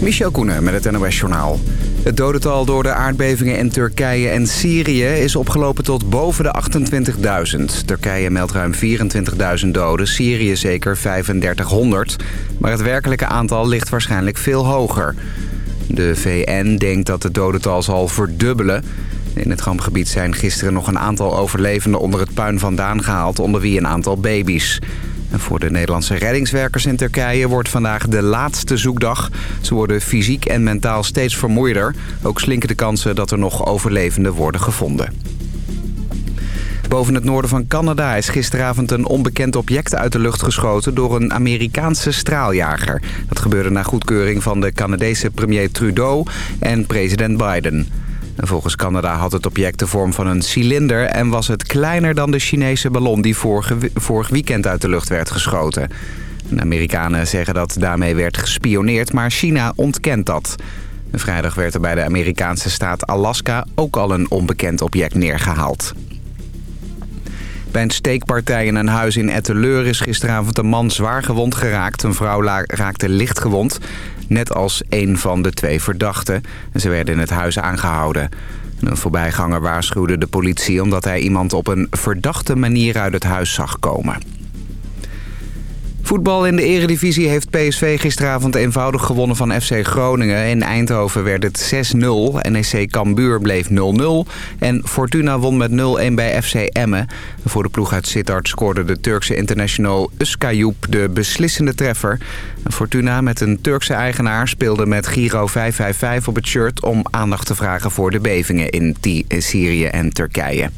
Michel Koenen met het NOS-journaal. Het dodental door de aardbevingen in Turkije en Syrië is opgelopen tot boven de 28.000. Turkije meldt ruim 24.000 doden, Syrië zeker 3500. Maar het werkelijke aantal ligt waarschijnlijk veel hoger. De VN denkt dat het dodental zal verdubbelen. In het rampgebied zijn gisteren nog een aantal overlevenden onder het puin vandaan gehaald... onder wie een aantal baby's. Voor de Nederlandse reddingswerkers in Turkije wordt vandaag de laatste zoekdag. Ze worden fysiek en mentaal steeds vermoeider. Ook slinken de kansen dat er nog overlevenden worden gevonden. Boven het noorden van Canada is gisteravond een onbekend object uit de lucht geschoten door een Amerikaanse straaljager. Dat gebeurde na goedkeuring van de Canadese premier Trudeau en president Biden. Volgens Canada had het object de vorm van een cilinder... en was het kleiner dan de Chinese ballon die vorige, vorig weekend uit de lucht werd geschoten. Amerikanen zeggen dat daarmee werd gespioneerd, maar China ontkent dat. Vrijdag werd er bij de Amerikaanse staat Alaska ook al een onbekend object neergehaald. Bij een steekpartij in een huis in Etteleur is gisteravond een man zwaar gewond geraakt. Een vrouw raakte licht gewond, net als een van de twee verdachten. Ze werden in het huis aangehouden. Een voorbijganger waarschuwde de politie omdat hij iemand op een verdachte manier uit het huis zag komen. Voetbal in de eredivisie heeft PSV gisteravond eenvoudig gewonnen van FC Groningen. In Eindhoven werd het 6-0. NEC Cambuur bleef 0-0. En Fortuna won met 0-1 bij FC Emmen. Voor de ploeg uit Sittard scoorde de Turkse international Uskayup de beslissende treffer. Fortuna met een Turkse eigenaar speelde met Giro 555 op het shirt... om aandacht te vragen voor de bevingen in Syrië en Turkije.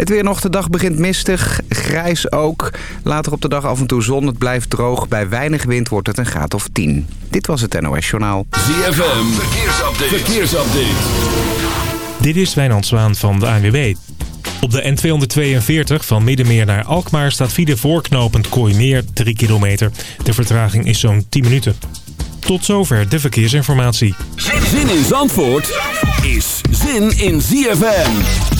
Het weer nog, de dag begint mistig, grijs ook. Later op de dag af en toe zon, het blijft droog. Bij weinig wind wordt het een graad of 10. Dit was het NOS Journaal. ZFM, verkeersupdate. verkeersupdate. Dit is Wijnand Zwaan van de ANWB. Op de N242 van Middenmeer naar Alkmaar staat file voorknopend Kooimeer 3 kilometer. De vertraging is zo'n 10 minuten. Tot zover de verkeersinformatie. Zin in Zandvoort is zin in ZFM.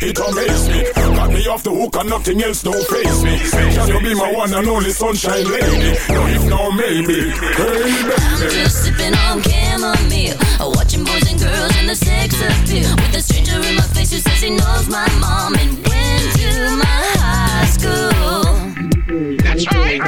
it amazes me. Got me off the hook and nothing else don't face me. Can you be my one and only sunshine lady? No, if no, maybe. Hey, baby. I'm just sipping on chamomile, watching boys and girls in the sex appeal. With a stranger in my face who says he knows my mom and went to my high school. That's right.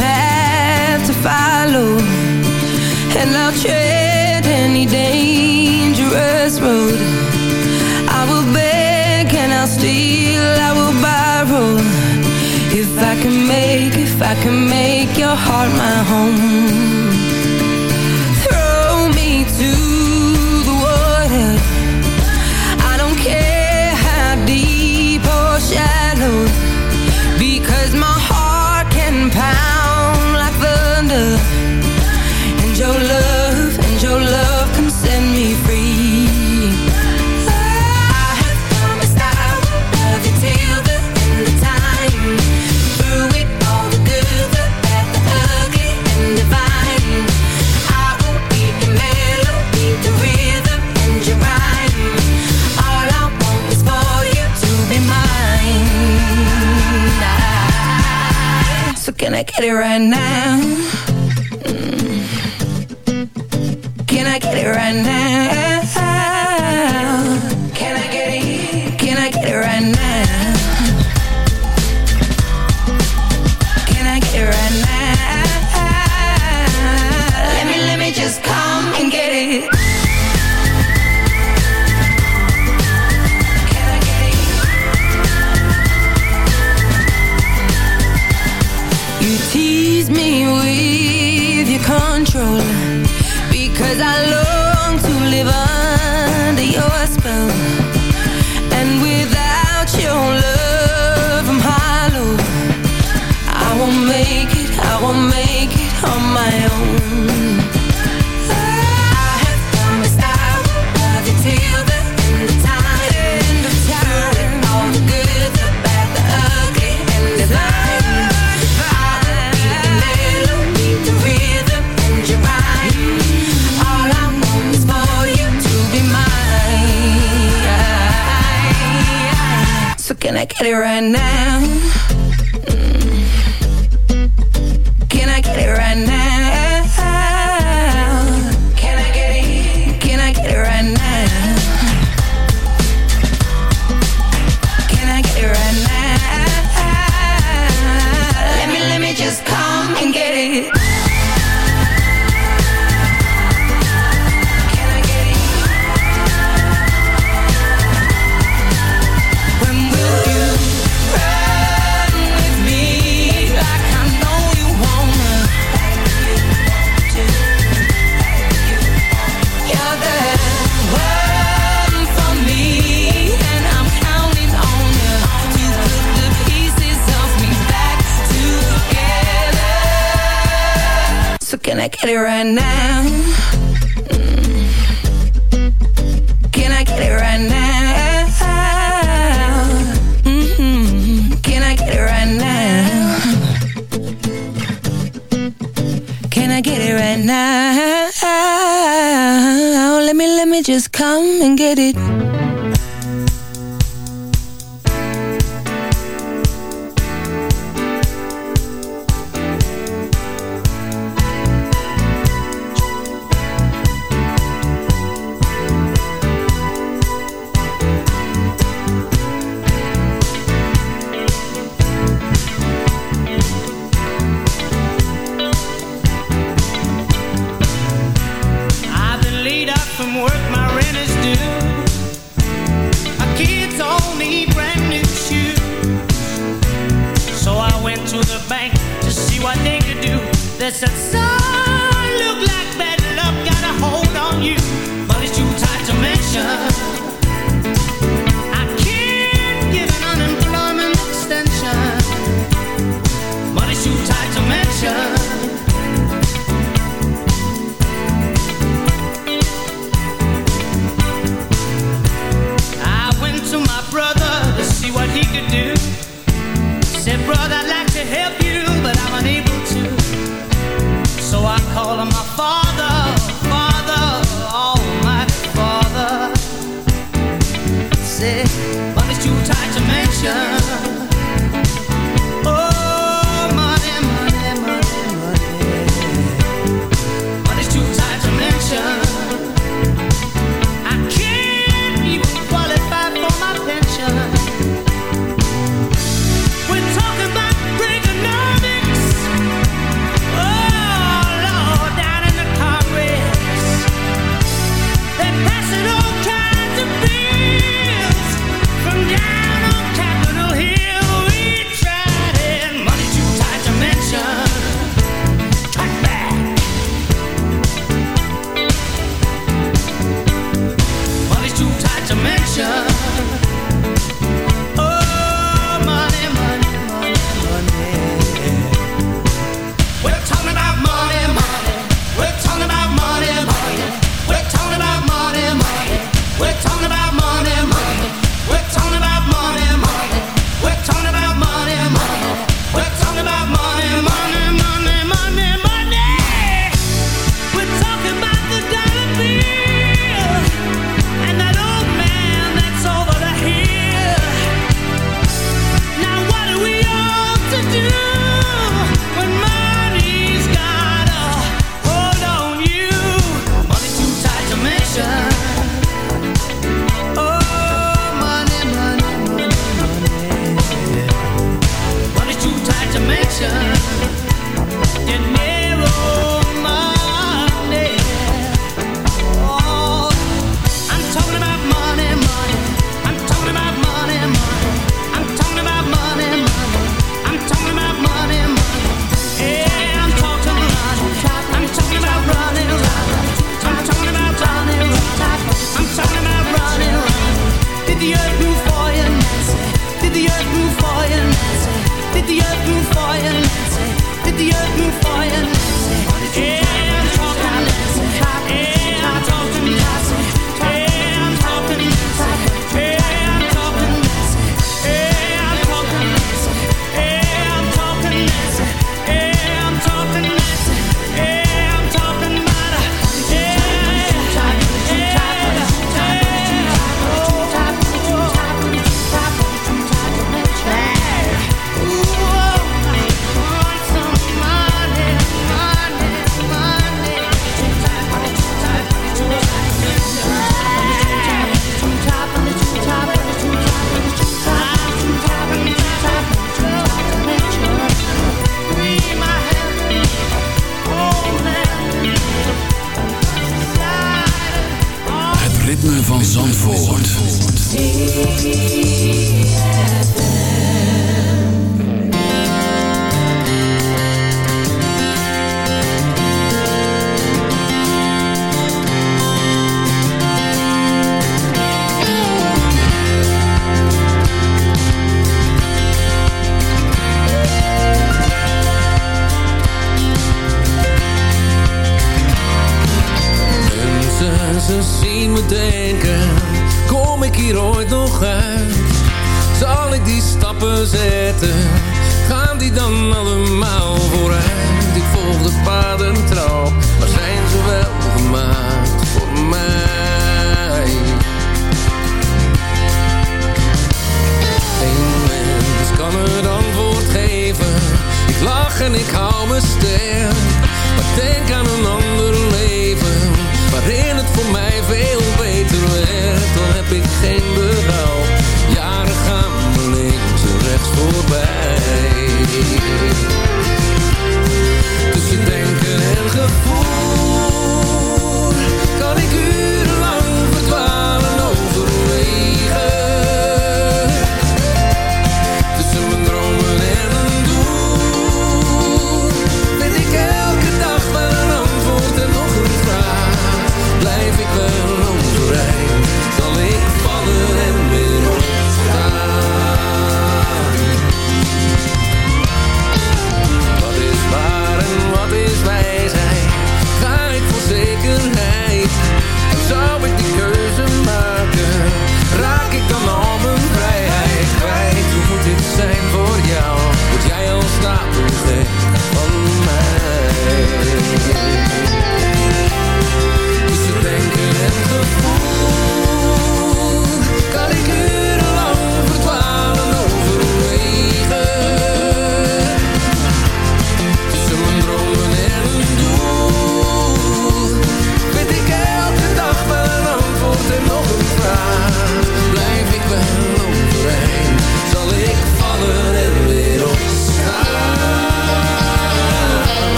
path to follow And I'll tread any dangerous road. I will beg and I'll steal, I will borrow. If I can make, if I can make your heart my home. it right now.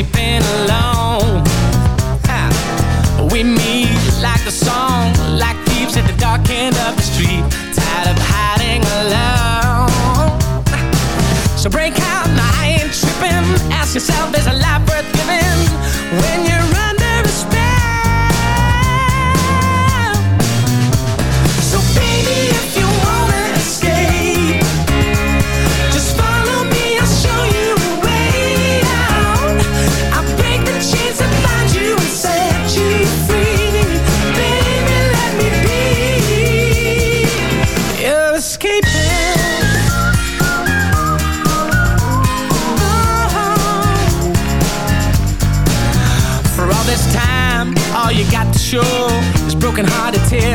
sleeping alone. Ha. We meet like a song, like thieves at the dark end of the street.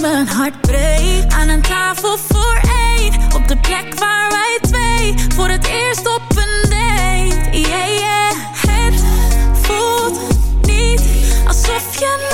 mijn hart breekt. Aan een tafel voor één Op de plek waar wij twee Voor het eerst op een date. Yeah, yeah. Het voelt niet alsof je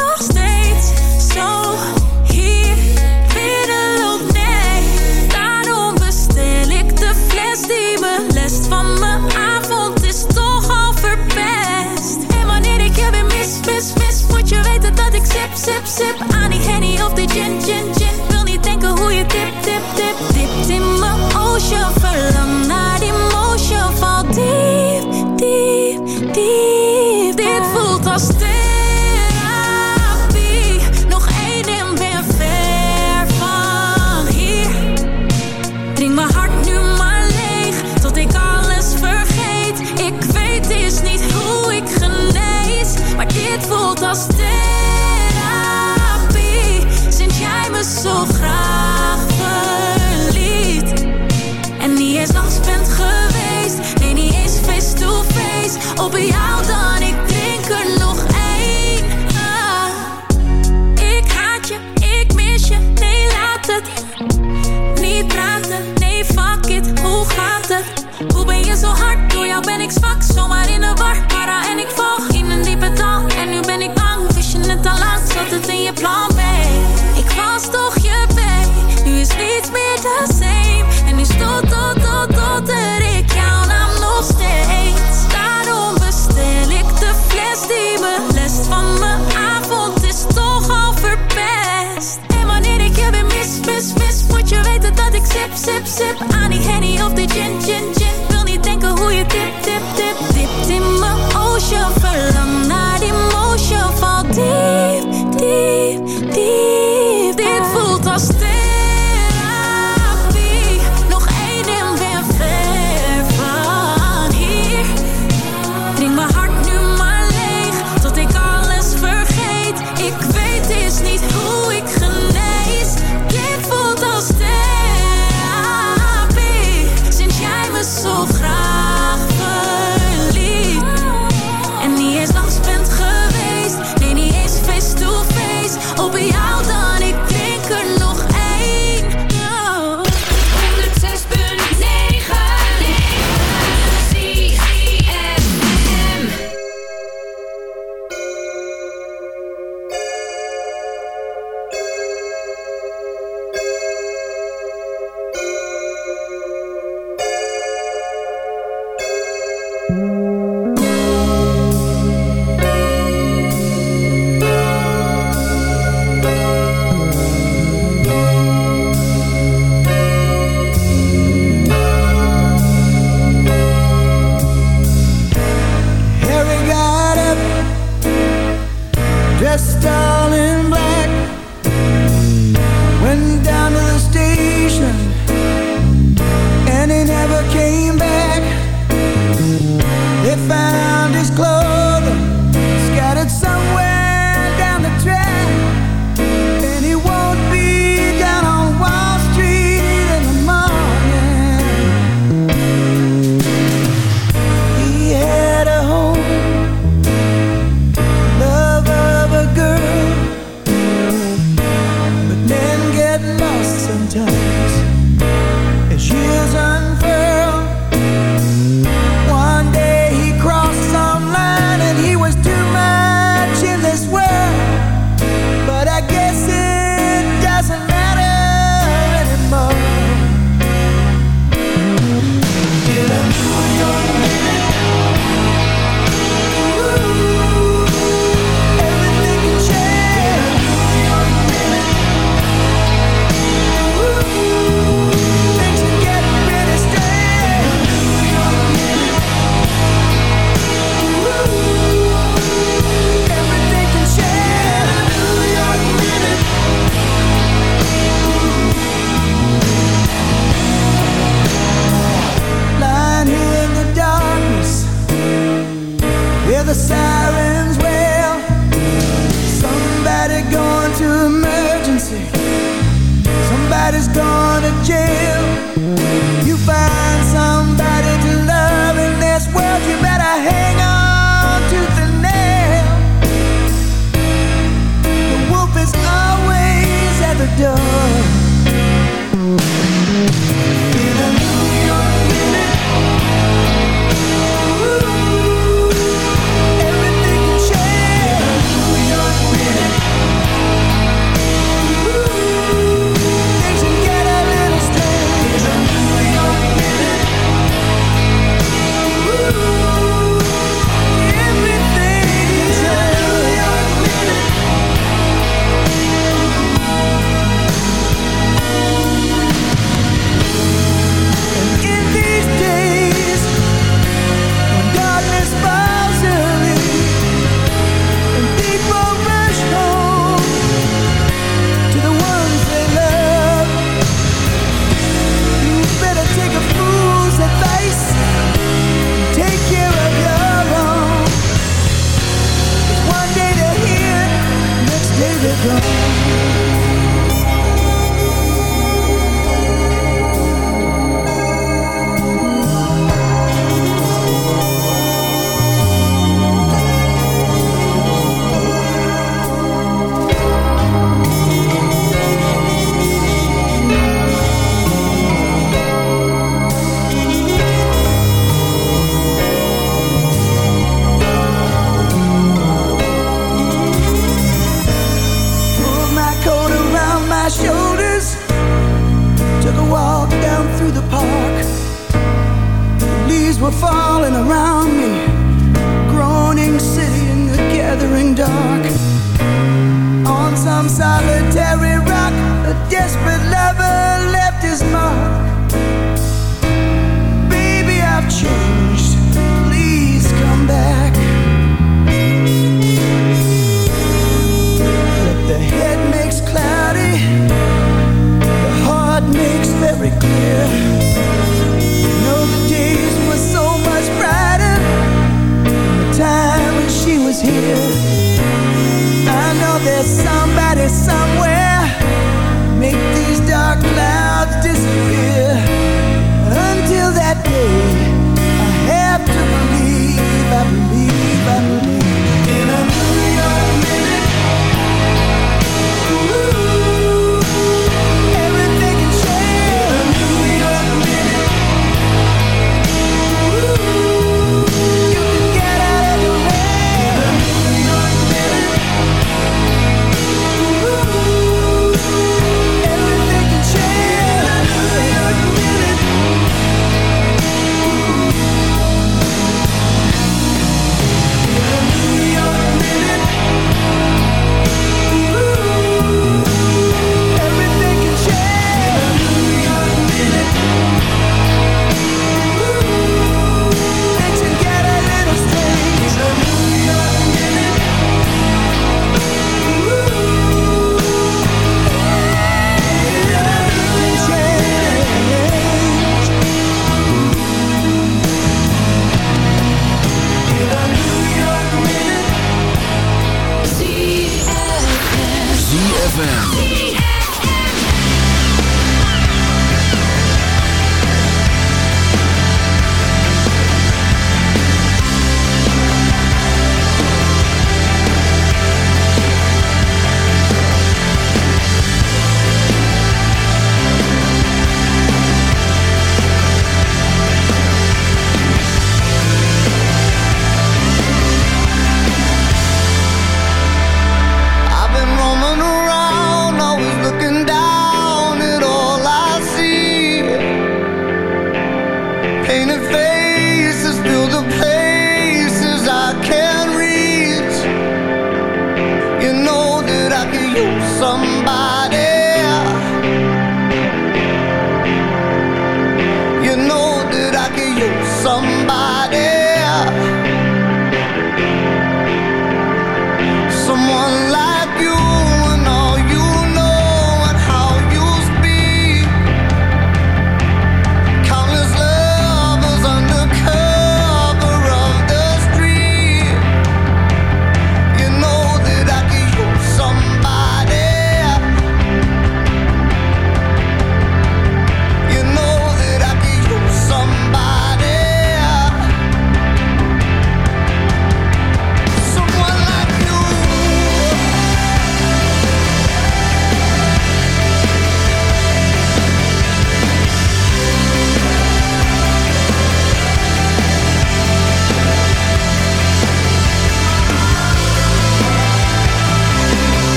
some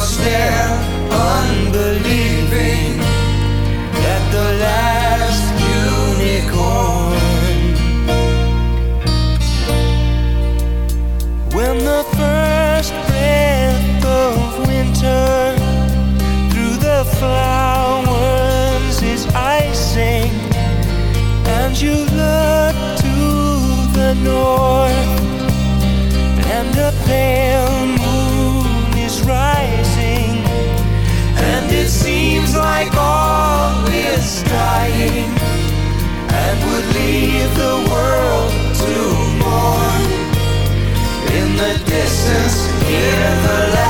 upstairs. the world to mourn. In the distance, hear the laughter.